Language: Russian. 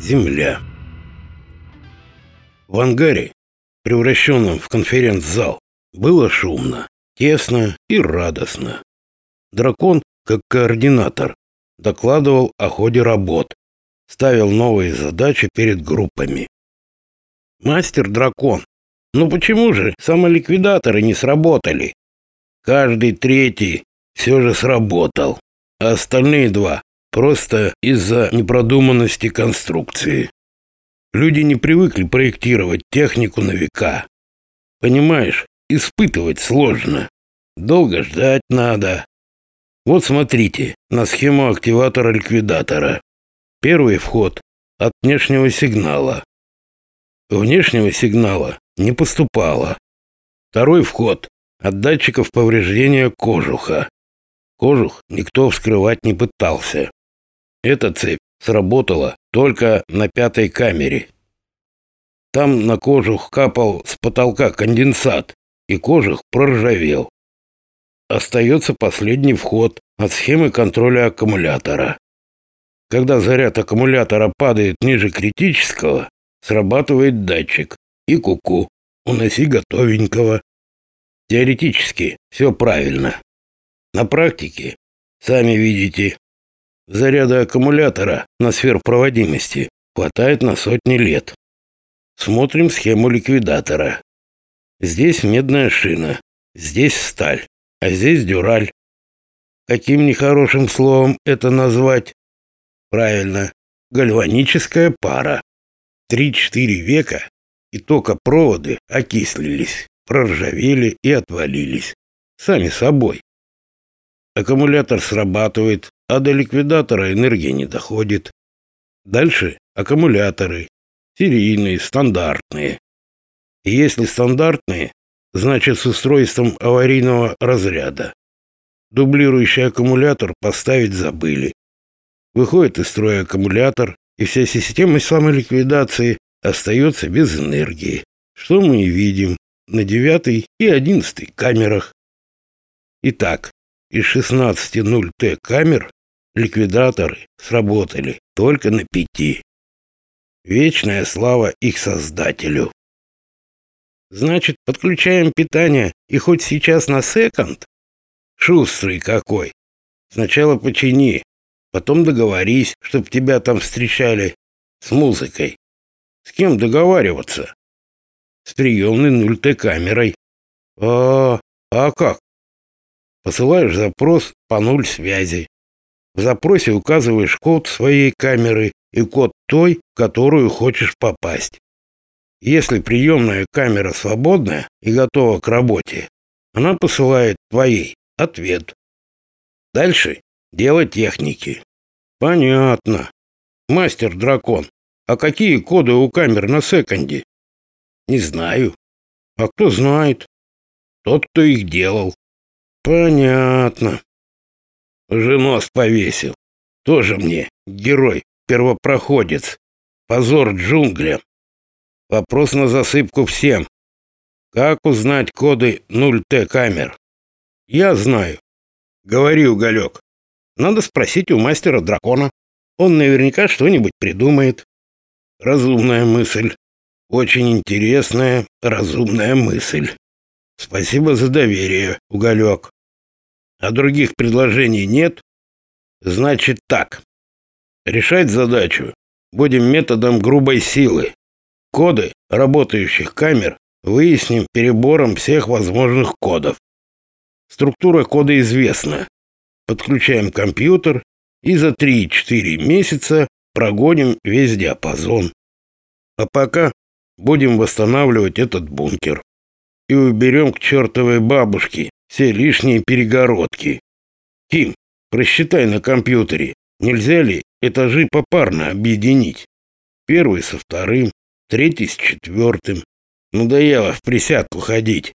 Земля. В ангаре, превращенном в конференц-зал, было шумно, тесно и радостно. Дракон, как координатор, докладывал о ходе работ, ставил новые задачи перед группами. «Мастер-дракон, ну почему же самоликвидаторы не сработали?» «Каждый третий все же сработал, а остальные два просто из-за непродуманности конструкции. Люди не привыкли проектировать технику на века. Понимаешь, испытывать сложно. Долго ждать надо. Вот смотрите на схему активатора-ликвидатора. Первый вход от внешнего сигнала. Внешнего сигнала не поступало. Второй вход от датчиков повреждения кожуха. Кожух никто вскрывать не пытался. Эта цепь сработала только на пятой камере. Там на кожух капал с потолка конденсат, и кожух проржавел. Остается последний вход от схемы контроля аккумулятора. Когда заряд аккумулятора падает ниже критического, срабатывает датчик. И куку, -ку, уноси готовенького. Теоретически все правильно. На практике, сами видите, Заряда аккумулятора на сверхпроводимости хватает на сотни лет. Смотрим схему ликвидатора. Здесь медная шина, здесь сталь, а здесь дюраль. Каким нехорошим словом это назвать? Правильно, гальваническая пара. Три-четыре века, и токопроводы окислились, проржавели и отвалились. Сами собой. Аккумулятор срабатывает, а до ликвидатора энергия не доходит. Дальше аккумуляторы, серийные, стандартные. И если стандартные, значит с устройством аварийного разряда. Дублирующий аккумулятор поставить забыли. Выходит из строя аккумулятор, и вся система самоликвидации остается без энергии, что мы и видим на девятой и одиннадцатой камерах. Итак, из 16 0Т камер ликвидаторы сработали только на пяти. Вечная слава их создателю. Значит, подключаем питание и хоть сейчас на секонд? Шустрый какой. Сначала почини, потом договорись, чтоб тебя там встречали с музыкой. С кем договариваться? С приемной 0Т камерой. А, а как? Посылаешь запрос по нуль связи. В запросе указываешь код своей камеры и код той, в которую хочешь попасть. Если приемная камера свободная и готова к работе, она посылает твоей ответ. Дальше дело техники. Понятно. Мастер-дракон, а какие коды у камер на секонде? Не знаю. А кто знает? Тот, кто их делал. Понятно. Женос повесил. Тоже мне герой, первопроходец. Позор джунглям. Вопрос на засыпку всем. Как узнать коды 0Т камер? Я знаю. Говори, Уголек. Надо спросить у мастера дракона. Он наверняка что-нибудь придумает. Разумная мысль. Очень интересная, разумная мысль. Спасибо за доверие, Уголек. А других предложений нет? Значит так. Решать задачу будем методом грубой силы. Коды работающих камер выясним перебором всех возможных кодов. Структура кода известна. Подключаем компьютер и за 3-4 месяца прогоним весь диапазон. А пока будем восстанавливать этот бункер и уберем к чертовой бабушке все лишние перегородки. Ким, просчитай на компьютере, нельзя ли этажи попарно объединить? Первый со вторым, третий с четвертым. Надоело в присядку ходить.